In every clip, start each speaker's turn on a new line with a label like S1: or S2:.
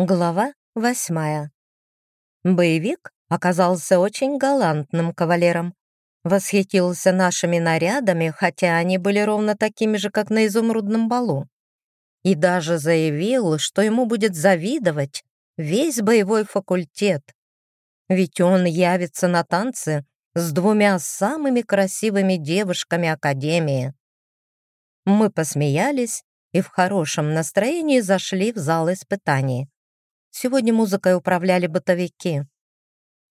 S1: Глава восьмая. Боевик оказался очень галантным кавалером. Восхитился нашими нарядами, хотя они были ровно такими же, как на изумрудном балу. И даже заявил, что ему будет завидовать весь боевой факультет. Ведь он явится на танцы с двумя самыми красивыми девушками Академии. Мы посмеялись и в хорошем настроении зашли в зал испытаний. Сегодня музыкой управляли бытовики.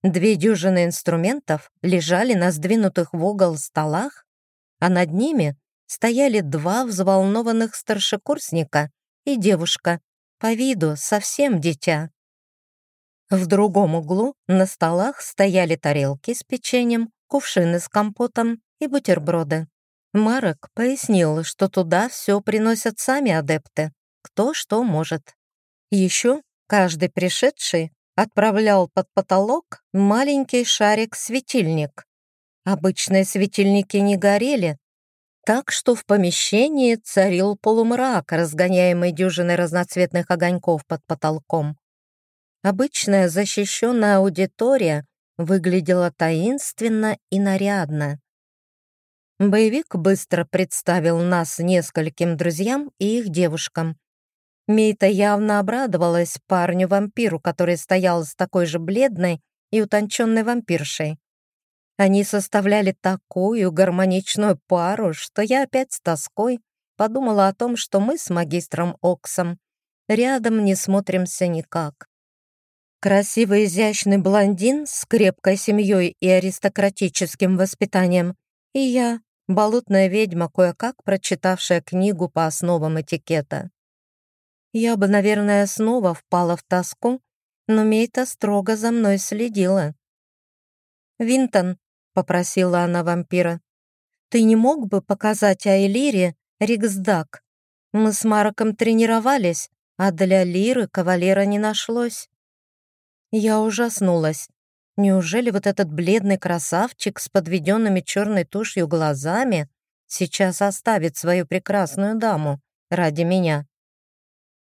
S1: Две дюжины инструментов лежали на сдвинутых в угол столах, а над ними стояли два взволнованных старшекурсника и девушка, по виду совсем дитя. В другом углу на столах стояли тарелки с печеньем, кувшины с компотом и бутерброды. Марок пояснил, что туда все приносят сами адепты, кто что может. Еще Каждый пришедший отправлял под потолок маленький шарик-светильник. Обычные светильники не горели, так что в помещении царил полумрак, разгоняемый дюжиной разноцветных огоньков под потолком. Обычная защищенная аудитория выглядела таинственно и нарядно. Боевик быстро представил нас нескольким друзьям и их девушкам, Мейта явно обрадовалась парню-вампиру, который стоял с такой же бледной и утонченной вампиршей. Они составляли такую гармоничную пару, что я опять с тоской подумала о том, что мы с магистром Оксом рядом не смотримся никак. Красивый изящный блондин с крепкой семьей и аристократическим воспитанием, и я, болотная ведьма, кое-как прочитавшая книгу по основам этикета. Я бы, наверное, снова впала в тоску, но Мейта строго за мной следила. «Винтон», — попросила она вампира, «ты не мог бы показать Айлире Риксдак? Мы с Мароком тренировались, а для Лиры кавалера не нашлось». Я ужаснулась. Неужели вот этот бледный красавчик с подведенными черной тушью глазами сейчас оставит свою прекрасную даму ради меня?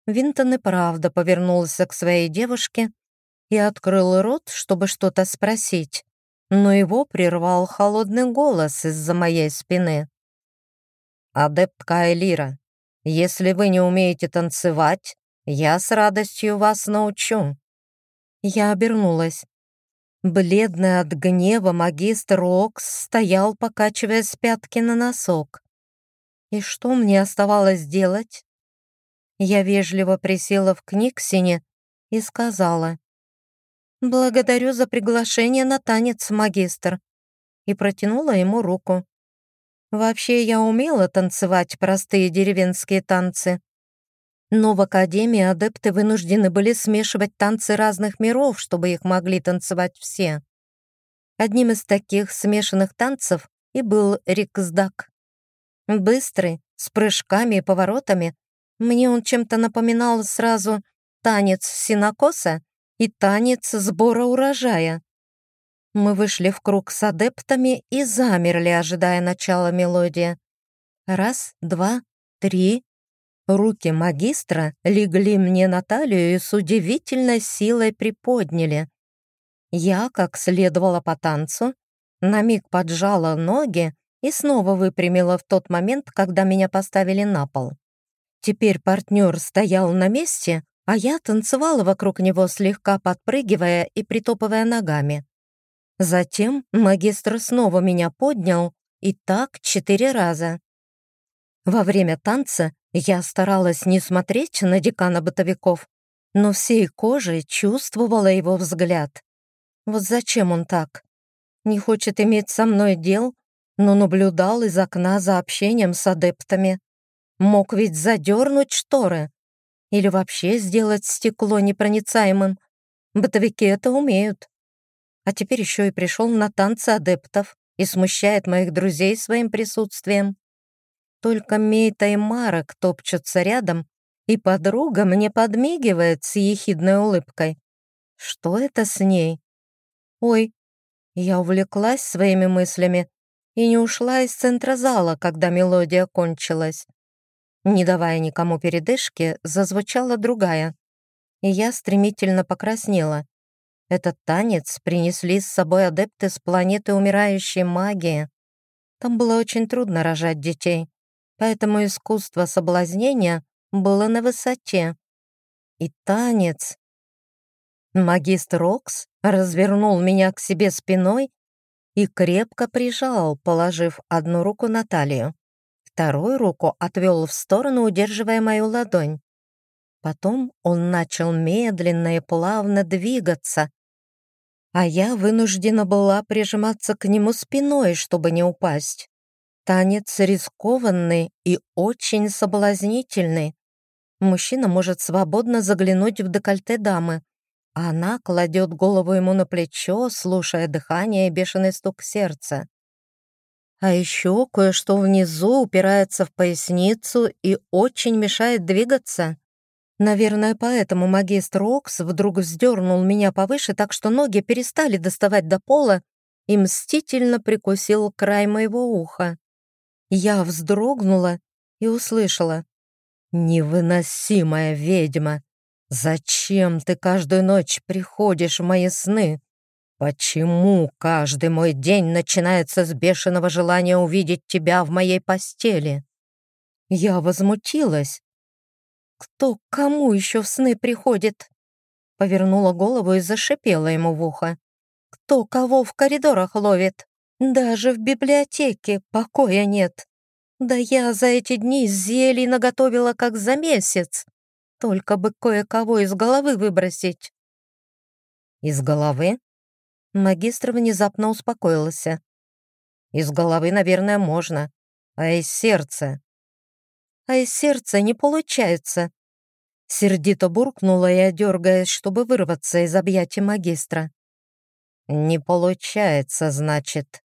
S1: Винтон и правда повернулся к своей девушке и открыл рот, чтобы что-то спросить, но его прервал холодный голос из-за моей спины. «Адептка Элира, если вы не умеете танцевать, я с радостью вас научу». Я обернулась. Бледный от гнева магистр Окс стоял, покачивая с пятки на носок. И что мне оставалось делать? Я вежливо присела в книгсине и сказала «Благодарю за приглашение на танец, магистр», и протянула ему руку. Вообще я умела танцевать простые деревенские танцы, но в академии адепты вынуждены были смешивать танцы разных миров, чтобы их могли танцевать все. Одним из таких смешанных танцев и был риксдак. Быстрый, с прыжками и поворотами, мне он чем-то напоминал сразу танец синокоса и танец сбора урожая. Мы вышли в круг с адептами и замерли, ожидая начала мелодии. Раз, два, три. Руки магистра легли мне на талию и с удивительной силой приподняли. Я, как следовало по танцу, на миг поджала ноги и снова выпрямила в тот момент, когда меня поставили на пол. Теперь партнер стоял на месте, а я танцевала вокруг него, слегка подпрыгивая и притопывая ногами. Затем магистр снова меня поднял, и так четыре раза. Во время танца я старалась не смотреть на декана бытовиков, но всей кожей чувствовала его взгляд. Вот зачем он так? Не хочет иметь со мной дел, но наблюдал из окна за общением с адептами. Мог ведь задернуть шторы. Или вообще сделать стекло непроницаемым. Бытовики это умеют. А теперь еще и пришел на танцы адептов и смущает моих друзей своим присутствием. Только Мейта и Марок топчутся рядом, и подруга мне подмигивает с ехидной улыбкой. Что это с ней? Ой, я увлеклась своими мыслями и не ушла из центра зала, когда мелодия кончилась. Не давая никому передышки, зазвучала другая. и я стремительно покраснела. Этот танец принесли с собой адепты с планеты умирающей магии. Там было очень трудно рожать детей, поэтому искусство соблазнения было на высоте. И танец. Магистр Окс развернул меня к себе спиной и крепко прижал, положив одну руку на талию. Вторую руку отвел в сторону, удерживая мою ладонь. Потом он начал медленно и плавно двигаться, а я вынуждена была прижиматься к нему спиной, чтобы не упасть. Танец рискованный и очень соблазнительный. Мужчина может свободно заглянуть в декольте дамы, она кладет голову ему на плечо, слушая дыхание и бешеный стук сердца. А еще кое-что внизу упирается в поясницу и очень мешает двигаться. Наверное, поэтому магистр Окс вдруг вздернул меня повыше, так что ноги перестали доставать до пола и мстительно прикусил край моего уха. Я вздрогнула и услышала. «Невыносимая ведьма! Зачем ты каждую ночь приходишь в мои сны? Почему каждый мой день начинается с бешеного желания увидеть тебя в моей постели?» Я возмутилась, «Кто кому еще в сны приходит?» Повернула голову и зашипела ему в ухо. «Кто кого в коридорах ловит? Даже в библиотеке покоя нет. Да я за эти дни зелий наготовила как за месяц. Только бы кое-кого из головы выбросить». «Из головы?» Магистр внезапно успокоился. «Из головы, наверное, можно, а из сердца а из сердца не получается. Сердито буркнула я, дергаясь, чтобы вырваться из объятий магистра. «Не получается, значит».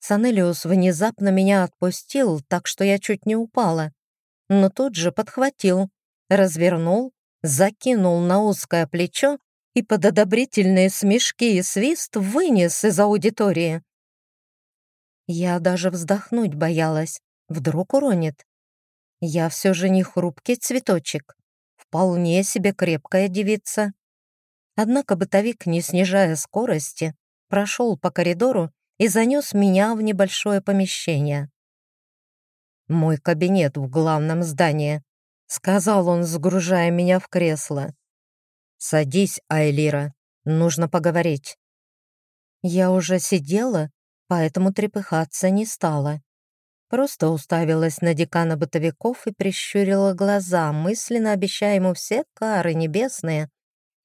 S1: Санелиус внезапно меня отпустил, так что я чуть не упала, но тут же подхватил, развернул, закинул на узкое плечо и под одобрительные смешки и свист вынес из аудитории. Я даже вздохнуть боялась, вдруг уронит. Я все же не хрупкий цветочек, вполне себе крепкая девица. Однако бытовик, не снижая скорости, прошел по коридору и занес меня в небольшое помещение. «Мой кабинет в главном здании», — сказал он, сгружая меня в кресло. «Садись, Айлира, нужно поговорить». Я уже сидела, поэтому трепыхаться не стала. Просто уставилась на декана бытовиков и прищурила глаза, мысленно обещая ему все кары небесные,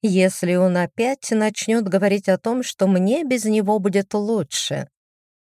S1: если он опять начнет говорить о том, что мне без него будет лучше.